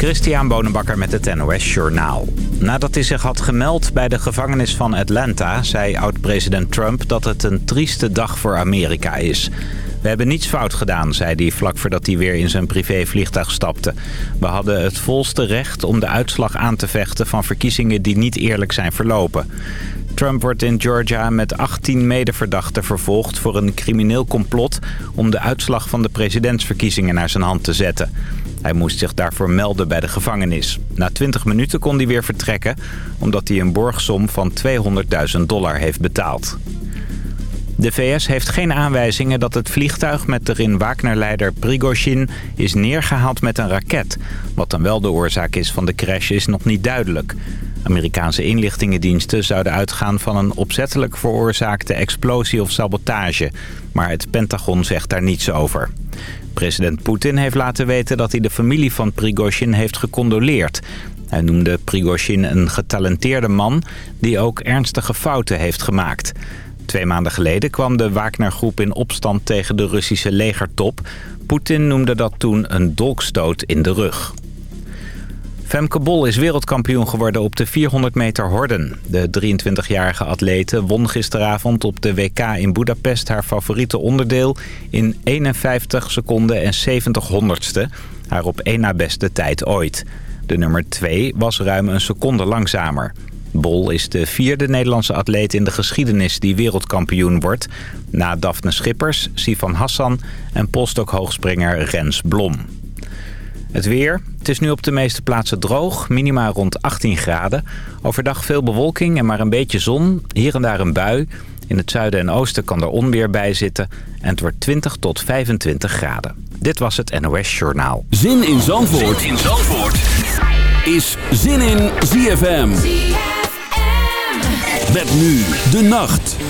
Christian Bonenbakker met het NOS Journaal. Nadat hij zich had gemeld bij de gevangenis van Atlanta... zei oud-president Trump dat het een trieste dag voor Amerika is. We hebben niets fout gedaan, zei hij vlak voordat hij weer in zijn privévliegtuig stapte. We hadden het volste recht om de uitslag aan te vechten van verkiezingen die niet eerlijk zijn verlopen. Trump wordt in Georgia met 18 medeverdachten vervolgd voor een crimineel complot... om de uitslag van de presidentsverkiezingen naar zijn hand te zetten. Hij moest zich daarvoor melden bij de gevangenis. Na 20 minuten kon hij weer vertrekken... omdat hij een borgsom van 200.000 dollar heeft betaald. De VS heeft geen aanwijzingen dat het vliegtuig met erin Wagner-leider Prigozhin is neergehaald met een raket. Wat dan wel de oorzaak is van de crash is nog niet duidelijk. Amerikaanse inlichtingendiensten zouden uitgaan van een opzettelijk veroorzaakte explosie of sabotage. Maar het Pentagon zegt daar niets over. President Poetin heeft laten weten dat hij de familie van Prigozhin heeft gecondoleerd. Hij noemde Prigozhin een getalenteerde man die ook ernstige fouten heeft gemaakt. Twee maanden geleden kwam de Wagner-groep in opstand tegen de Russische legertop. Poetin noemde dat toen een dolkstoot in de rug. Femke Bol is wereldkampioen geworden op de 400 meter horden. De 23-jarige atlete won gisteravond op de WK in Budapest haar favoriete onderdeel... in 51 seconden en 70 honderdste, haar op één na beste tijd ooit. De nummer 2 was ruim een seconde langzamer. Bol is de vierde Nederlandse atleet in de geschiedenis die wereldkampioen wordt... na Daphne Schippers, Sifan Hassan en polstokhoogspringer Rens Blom. Het weer. Het is nu op de meeste plaatsen droog. Minima rond 18 graden. Overdag veel bewolking en maar een beetje zon. Hier en daar een bui. In het zuiden en oosten kan er onweer bij zitten. En het wordt 20 tot 25 graden. Dit was het NOS Journaal. Zin in Zandvoort, zin in Zandvoort. is Zin in ZFM. ZFM. Met nu de nacht.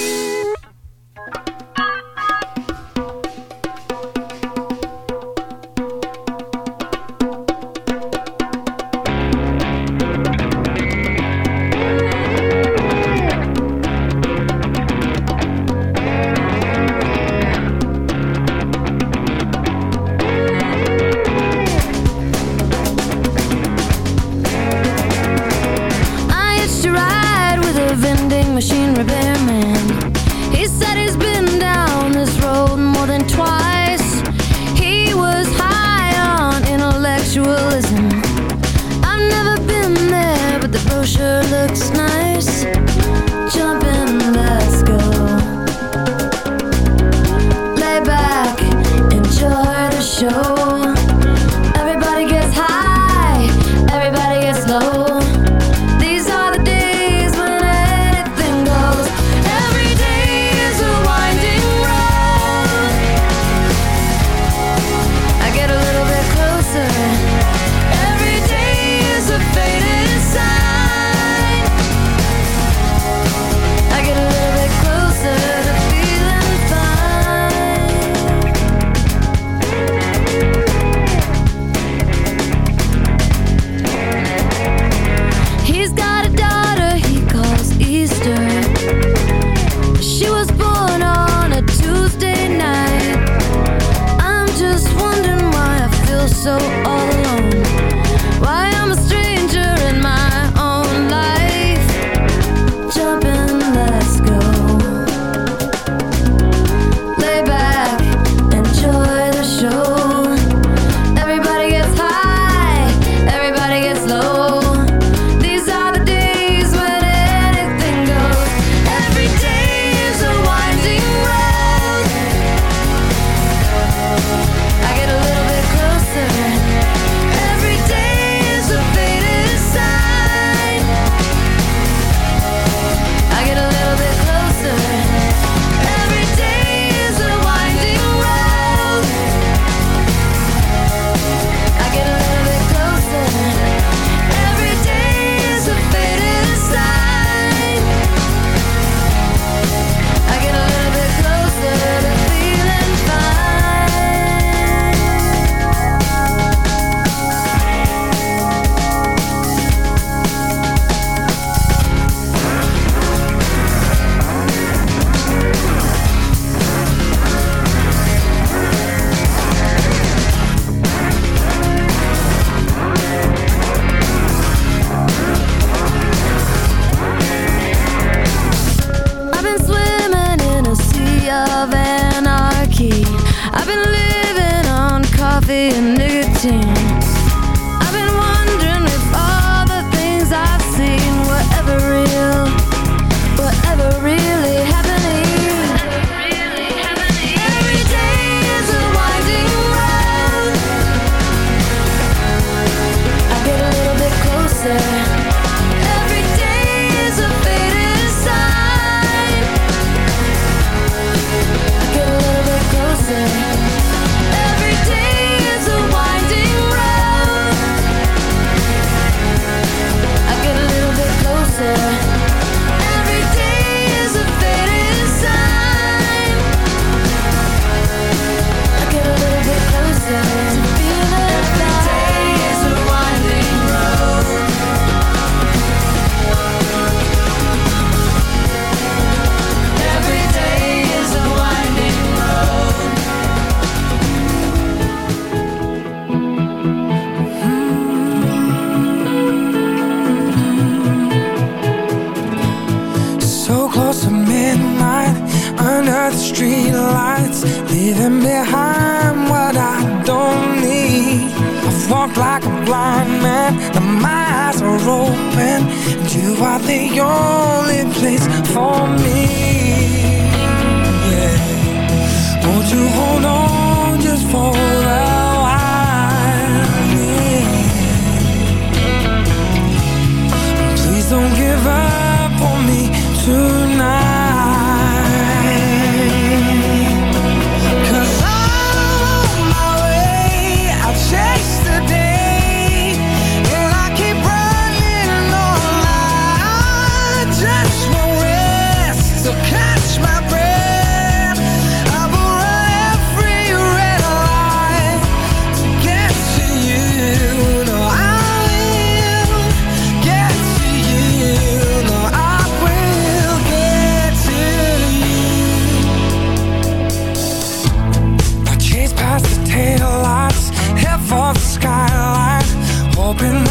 open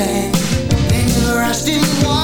stand in the rusting water.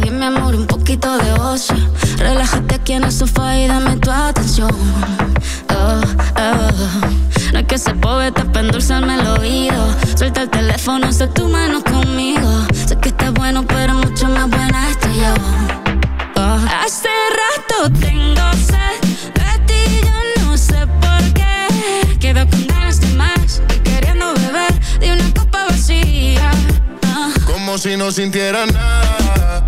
Bien, mi amor, un poquito de ocio. Relájate aquí en el sofá y dame tu atención. Oh, oh. No es que ese poeta para endulzarme el oído. Suelta el teléfono, sé tu mano conmigo. Sé que estás bueno, pero mucho más buena estoy yo. Oh. Hace rato tengo sed de ti, yo no sé por qué. Quedo con ganas de más y queriendo beber de una copa vacía. Como si no sintiera nada.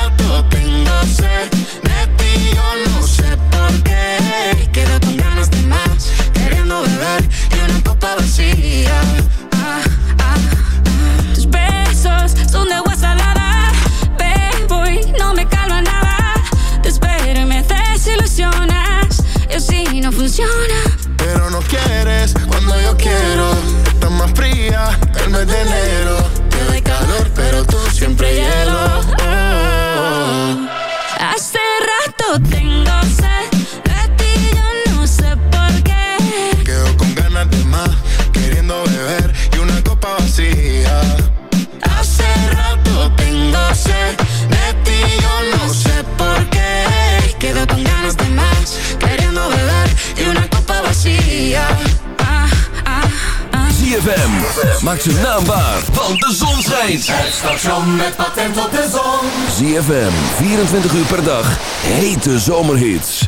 sed de ti, yo no sé por qué. Quedo con ganas de más, queriendo beber de una copa vacía. Ah, ah, ah. Tus besos son de agua salada, bebo y no me calma nada. Te espero y me desilusionas, y así no funciona. Pero no quieres cuando yo quiero. Estás más fría el mes de enero. Te doy calor, pero tú siempre hielo. Tengo sed de ti, yo no sé por qué. Quedo con ganas de más, queriendo beber y una copa vacía. Ah, ah, ah. ZFM. Maak zijn naam waar, want de zon schijnt. Het station met patent op de zon. ZFM, 24 uur per dag. Hete zomerhits.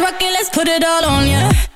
rock it, let's put it all on ya.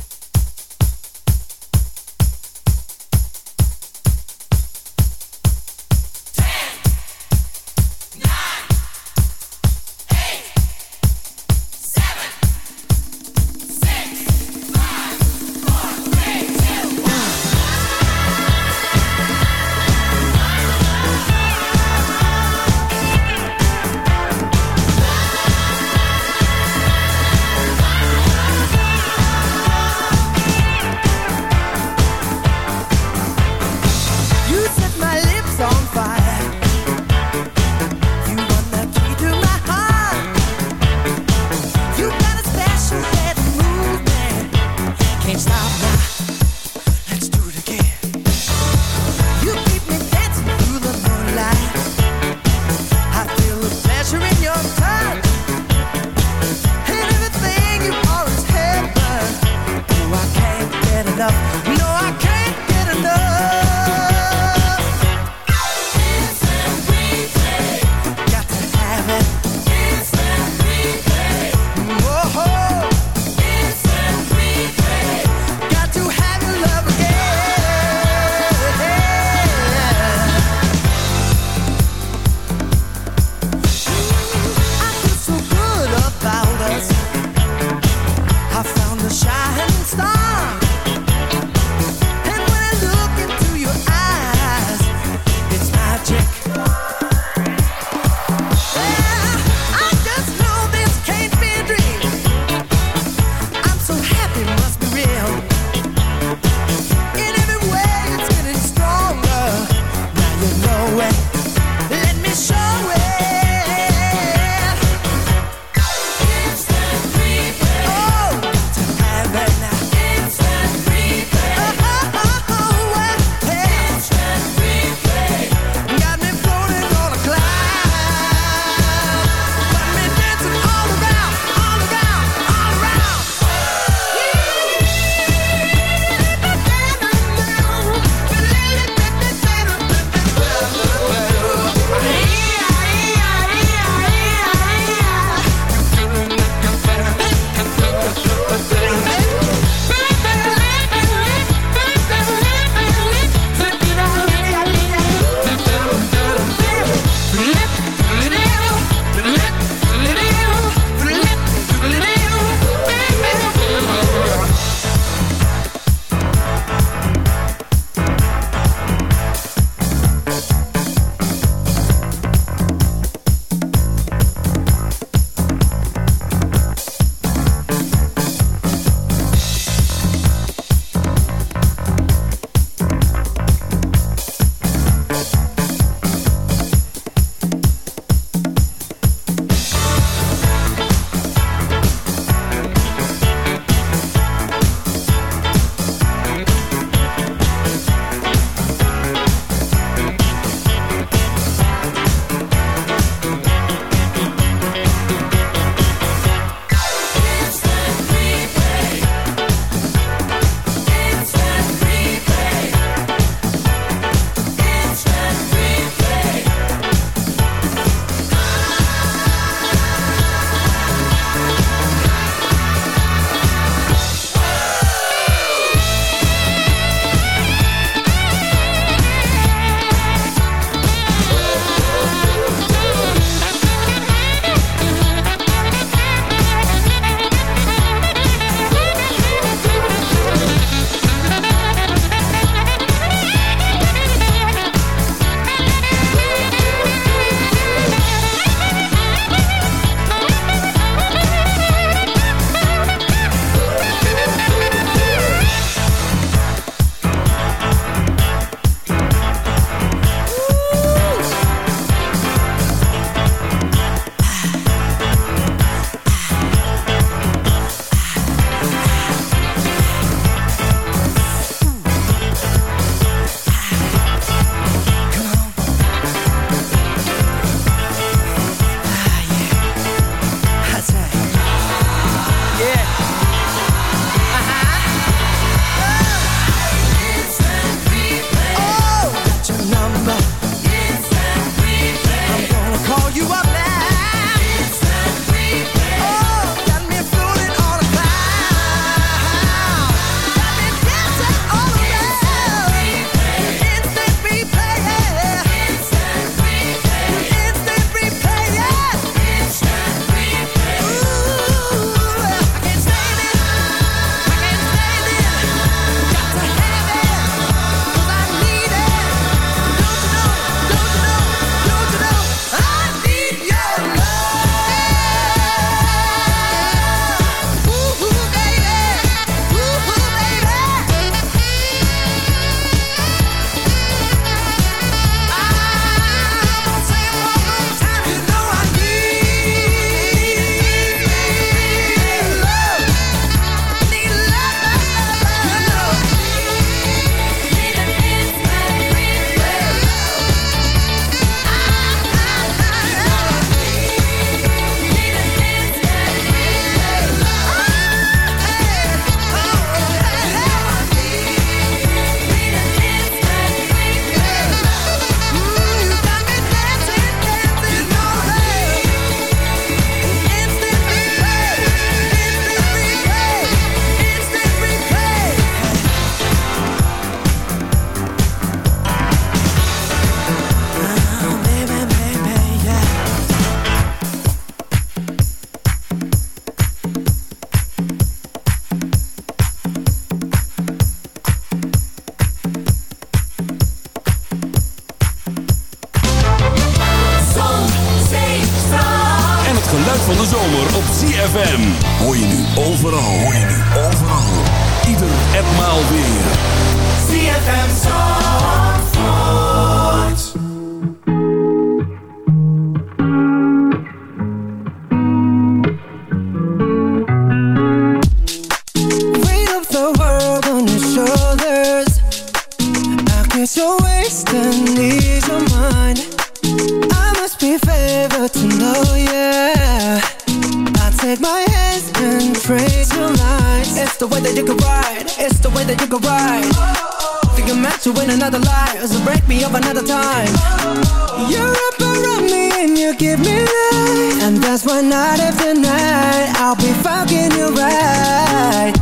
fucking you right.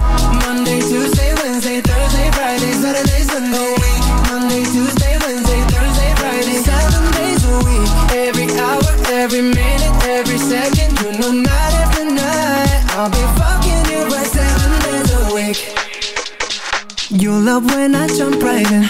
Monday, Tuesday, Wednesday, Thursday, Friday. Monday, Tuesday, Wednesday, Thursday, Friday, seven days a week. Every hour, every minute, every second, you know night night I'll be fucking you right seven days a week. You love when I jump right in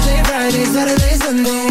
Saturday, Sunday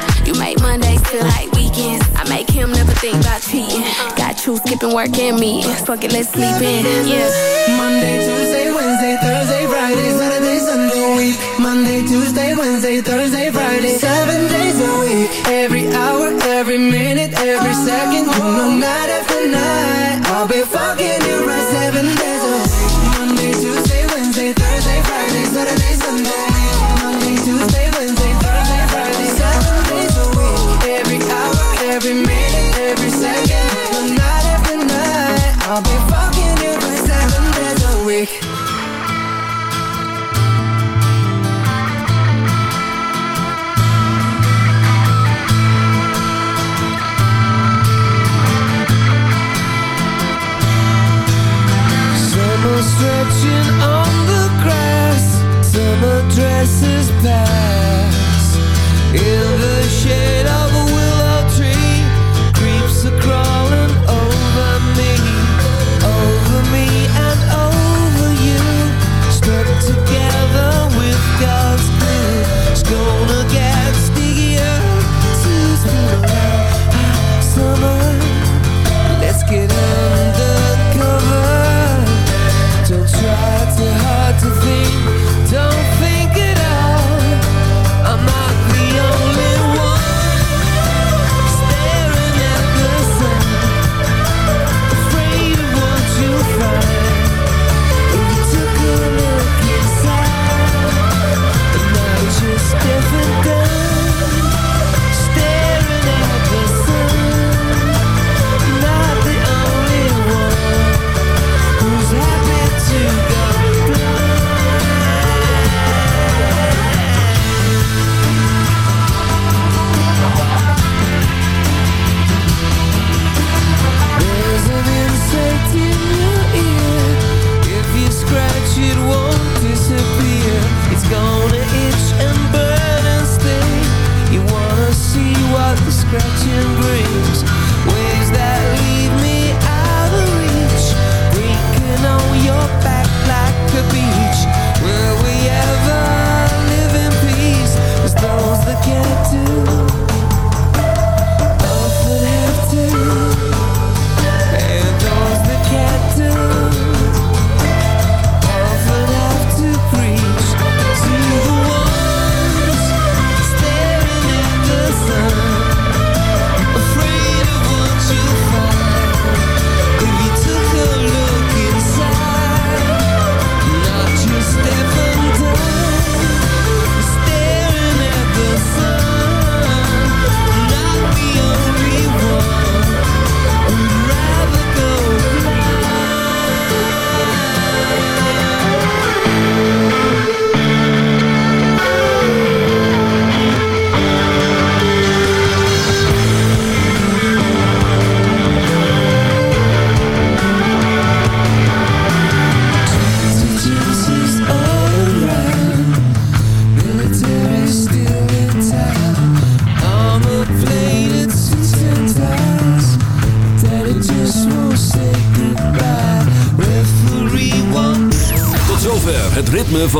You make Mondays feel like weekends. I make him never think about cheating. Got you skipping work and me. Fuck it, let's sleep in. Yeah. Monday, Tuesday, Wednesday, Thursday, Friday, Saturday, Sunday, week. Monday, Tuesday, Wednesday, Thursday,